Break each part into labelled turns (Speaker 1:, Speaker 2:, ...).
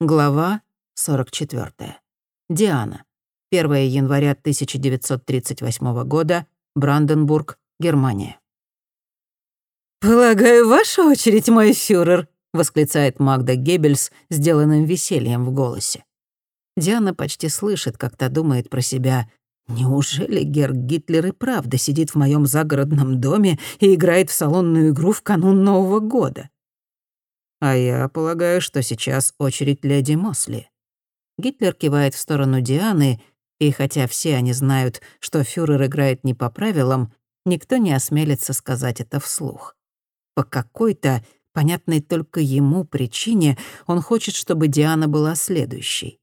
Speaker 1: Глава 44. Диана. 1 января 1938 года. Бранденбург, Германия.
Speaker 2: «Полагаю, ваша очередь, мой фюрер», — восклицает Магда Геббельс, сделанным весельем в голосе.
Speaker 1: Диана почти слышит, как та думает про себя. «Неужели Герр Гитлер и правда сидит в моем загородном доме и играет в салонную игру в канун Нового года?» А я полагаю, что сейчас очередь леди Мосли. Гитлер кивает в сторону Дианы, и хотя все они знают, что фюрер играет не по правилам, никто не осмелится сказать это вслух. По какой-то, понятной только ему причине, он хочет, чтобы Диана была следующей.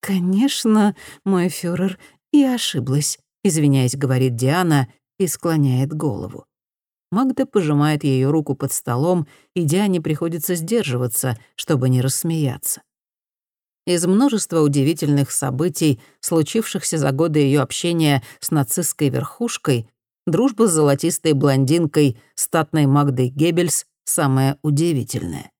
Speaker 2: «Конечно, мой фюрер, я ошиблась», — извиняясь, говорит Диана и склоняет голову.
Speaker 1: Магда пожимает ее руку под столом, и Диане приходится сдерживаться, чтобы не рассмеяться. Из множества удивительных событий, случившихся за годы ее общения с нацистской верхушкой, дружба с золотистой блондинкой, статной Магдой Геббельс, самая удивительная.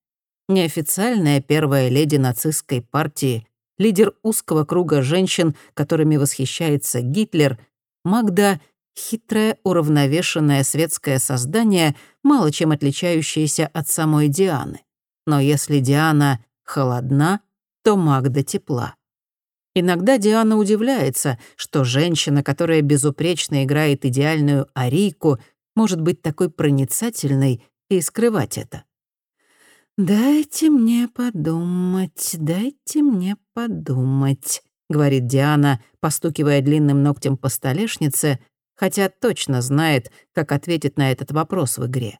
Speaker 1: Неофициальная первая леди нацистской партии, лидер узкого круга женщин, которыми восхищается Гитлер, Магда хитрое, уравновешенное светское создание, мало чем отличающееся от самой Дианы. Но если Диана холодна, то Магда тепла. Иногда Диана удивляется, что женщина, которая безупречно играет идеальную арийку, может быть такой проницательной и скрывать это.
Speaker 2: «Дайте мне подумать, дайте мне подумать», — говорит Диана, постукивая длинным ногтем по столешнице, хотя точно знает, как ответит на этот вопрос в игре.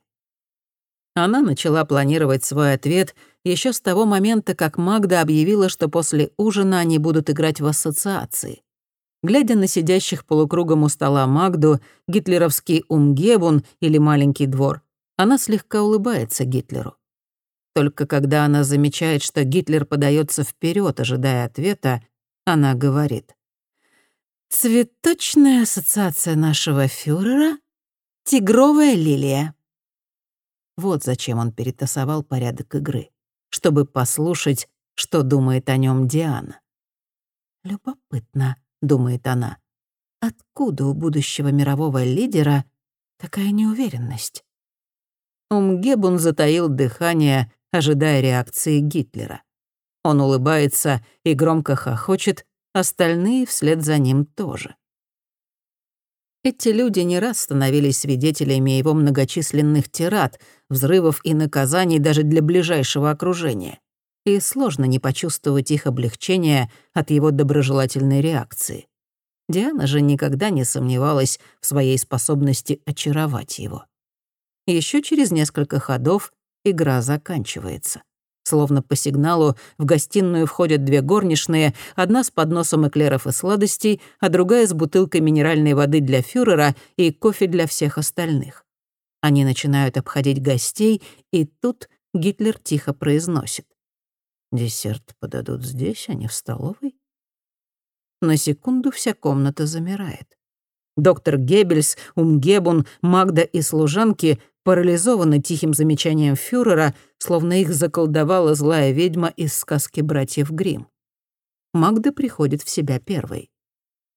Speaker 1: Она начала планировать свой ответ еще с того момента, как Магда объявила, что после ужина они будут играть в ассоциации. Глядя на сидящих полукругом у стола Магду, гитлеровский Умгебун или Маленький двор, она слегка улыбается Гитлеру. Только когда она замечает, что Гитлер подается вперед, ожидая ответа, она говорит.
Speaker 2: Цветочная ассоциация нашего фюрера — тигровая лилия.
Speaker 1: Вот зачем он перетасовал порядок игры, чтобы послушать, что думает о нем Диана.
Speaker 2: «Любопытно», — думает она, — «откуда у будущего мирового лидера такая неуверенность?»
Speaker 1: Умгебун затаил дыхание, ожидая реакции Гитлера. Он улыбается и громко хохочет, остальные вслед за ним тоже. Эти люди не раз становились свидетелями его многочисленных тират, взрывов и наказаний даже для ближайшего окружения. И сложно не почувствовать их облегчение от его доброжелательной реакции. Диана же никогда не сомневалась в своей способности очаровать его. Еще через несколько ходов игра заканчивается. Словно по сигналу в гостиную входят две горничные, одна с подносом эклеров и сладостей, а другая с бутылкой минеральной воды для фюрера и кофе для всех остальных. Они начинают обходить гостей, и тут Гитлер тихо произносит. «Десерт подадут здесь, а не в столовой?» На секунду вся комната замирает. Доктор Геббельс, Умгебун, Магда и служанки парализованы тихим замечанием фюрера, словно их заколдовала злая ведьма из сказки братьев Гримм. Магда приходит в себя первой.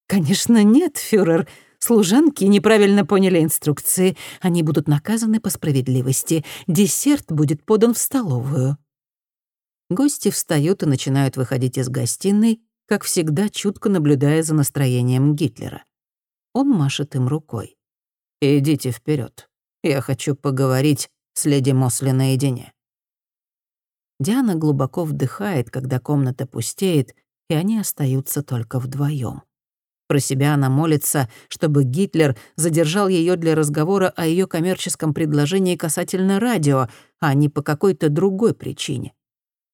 Speaker 2: «Конечно нет, фюрер. Служанки неправильно поняли инструкции. Они будут наказаны по справедливости. Десерт будет подан в столовую».
Speaker 1: Гости встают и начинают выходить из гостиной, как всегда чутко наблюдая за настроением Гитлера. Он машет им рукой. «Идите вперед. Я хочу поговорить с леди Мосли наедине». Диана глубоко вдыхает, когда комната пустеет, и они остаются только вдвоем. Про себя она молится, чтобы Гитлер задержал ее для разговора о ее коммерческом предложении касательно радио, а не по какой-то другой причине.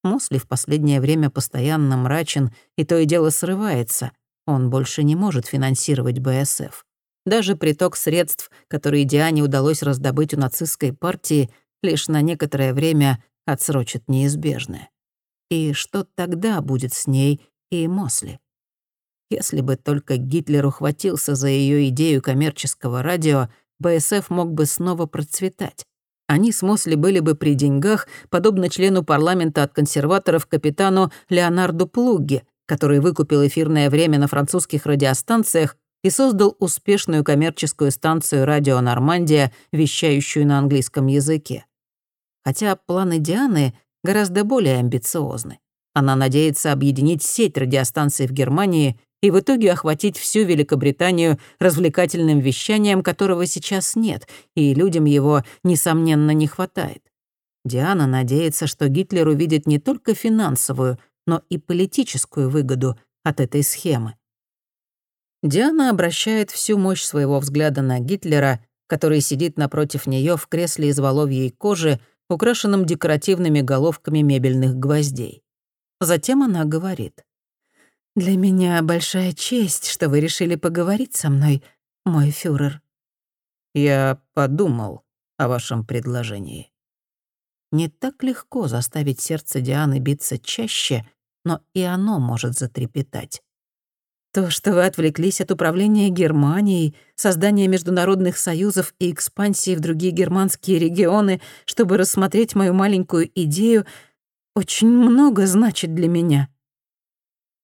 Speaker 1: Мосли в последнее время постоянно мрачен, и то и дело срывается. Он больше не может финансировать БСФ. Даже приток средств, которые Диане удалось раздобыть у нацистской партии, лишь на некоторое время отсрочит неизбежное. И что тогда будет с ней и Мосли? Если бы только Гитлер ухватился за ее идею коммерческого радио, БСФ мог бы снова процветать. Они с Мосли были бы при деньгах, подобно члену парламента от консерваторов капитану Леонарду Плугге, который выкупил эфирное время на французских радиостанциях и создал успешную коммерческую станцию «Радио Нормандия», вещающую на английском языке. Хотя планы Дианы гораздо более амбициозны. Она надеется объединить сеть радиостанций в Германии и в итоге охватить всю Великобританию развлекательным вещанием, которого сейчас нет, и людям его, несомненно, не хватает. Диана надеется, что Гитлер увидит не только финансовую, но и политическую выгоду от этой схемы. Диана обращает всю мощь своего взгляда на Гитлера, который сидит напротив нее в кресле из воловьей кожи, украшенном декоративными головками мебельных гвоздей. Затем она говорит. «Для меня большая честь, что вы решили поговорить со мной, мой фюрер». «Я подумал о вашем предложении». Не так легко заставить сердце Дианы биться чаще, но и оно может затрепетать. То, что вы отвлеклись от управления Германией, создания международных союзов и экспансии в другие германские регионы, чтобы рассмотреть мою маленькую идею, очень много значит для меня».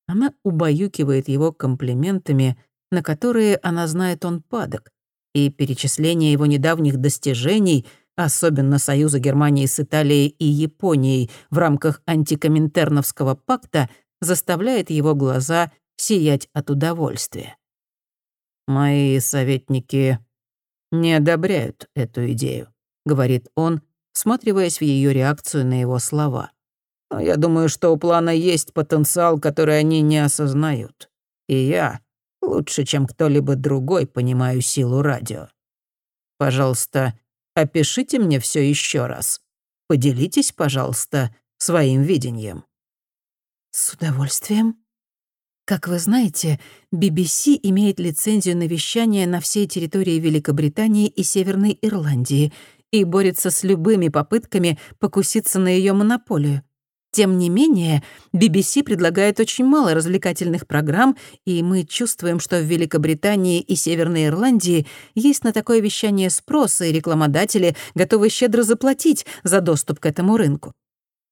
Speaker 1: Она убаюкивает его комплиментами, на которые она знает он падок, и перечисление его недавних достижений, особенно союза Германии с Италией и Японией в рамках антикоминтерновского пакта, заставляет его глаза сиять от удовольствия. «Мои советники не одобряют эту идею», — говорит он, всматриваясь в ее реакцию на его слова. «Но я думаю, что у плана есть потенциал, который они не осознают. И я лучше, чем кто-либо другой, понимаю силу радио. Пожалуйста, опишите мне все еще раз. Поделитесь, пожалуйста, своим видением». «С удовольствием», как вы знаете, BBC имеет лицензию на вещание на всей территории Великобритании и Северной Ирландии и борется с любыми попытками покуситься на ее монополию. Тем не менее, BBC предлагает очень мало развлекательных программ, и мы чувствуем, что в Великобритании и Северной Ирландии есть на такое вещание спрос, и рекламодатели готовы щедро заплатить за доступ к этому рынку.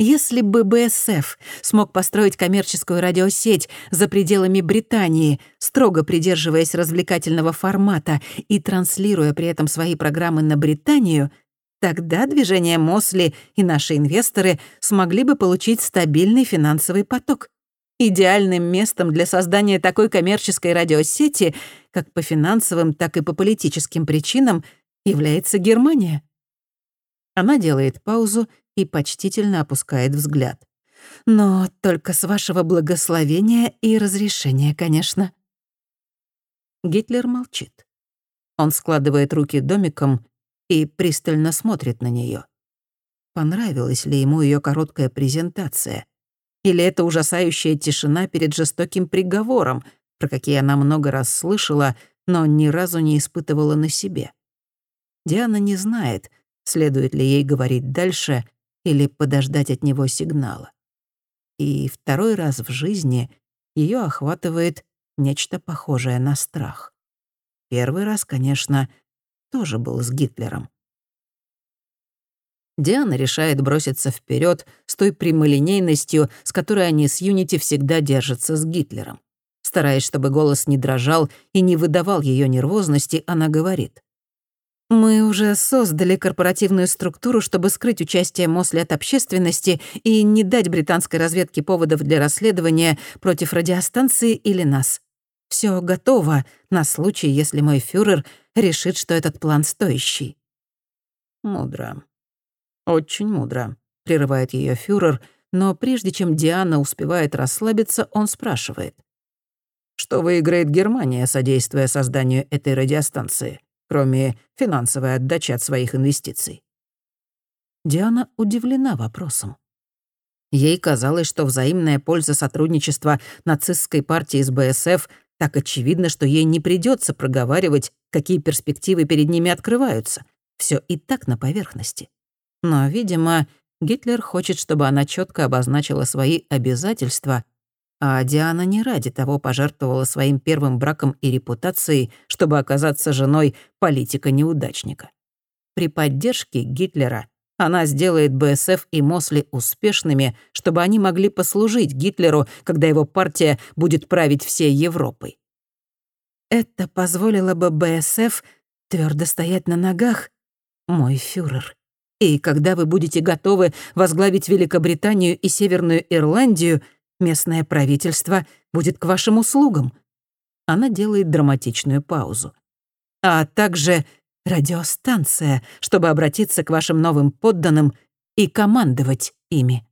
Speaker 1: Если бы БСФ смог построить коммерческую радиосеть за пределами Британии, строго придерживаясь развлекательного формата и транслируя при этом свои программы на Британию, тогда движение Мосли и наши инвесторы смогли бы получить стабильный финансовый поток. Идеальным местом для создания такой коммерческой радиосети, как по финансовым, так и по политическим причинам, является Германия. Она делает паузу и почтительно опускает взгляд. «Но только с вашего благословения и разрешения, конечно». Гитлер молчит. Он складывает руки домиком и пристально смотрит на нее. Понравилась ли ему ее короткая презентация? Или это ужасающая тишина перед жестоким приговором, про какие она много раз слышала, но ни разу не испытывала на себе? Диана не знает, следует ли ей говорить дальше или подождать от него сигнала. И второй раз в жизни ее охватывает нечто похожее на страх. Первый раз, конечно, тоже был с Гитлером. Диана решает броситься вперед с той прямолинейностью, с которой они с Юнити всегда держатся с Гитлером. Стараясь, чтобы голос не дрожал и не выдавал ее нервозности, она говорит. Мы уже создали корпоративную структуру, чтобы скрыть участие Мосли от общественности и не дать британской разведке поводов для расследования против радиостанции или нас. Все готово на случай, если мой фюрер решит, что этот план стоящий. Мудро. Очень мудро, прерывает ее фюрер, но прежде чем Диана успевает расслабиться, он спрашивает. Что выиграет Германия, содействуя созданию этой радиостанции? Кроме финансовой отдачи от своих инвестиций. Диана удивлена вопросом. Ей казалось, что взаимная польза сотрудничества нацистской партии с БСФ так очевидно, что ей не придется проговаривать, какие перспективы перед ними открываются. Все и так на поверхности. Но, видимо, Гитлер хочет, чтобы она четко обозначила свои обязательства а Диана не ради того пожертвовала своим первым браком и репутацией, чтобы оказаться женой политика-неудачника. При поддержке Гитлера она сделает БСФ и Мосли успешными, чтобы они могли послужить Гитлеру, когда его партия будет править всей Европой.
Speaker 2: Это позволило бы БСФ твердо стоять на ногах, мой фюрер. И когда вы будете готовы возглавить Великобританию и Северную Ирландию, местное правительство будет к вашим услугам. Она делает драматичную паузу. А также радиостанция, чтобы обратиться к вашим новым подданным и командовать ими.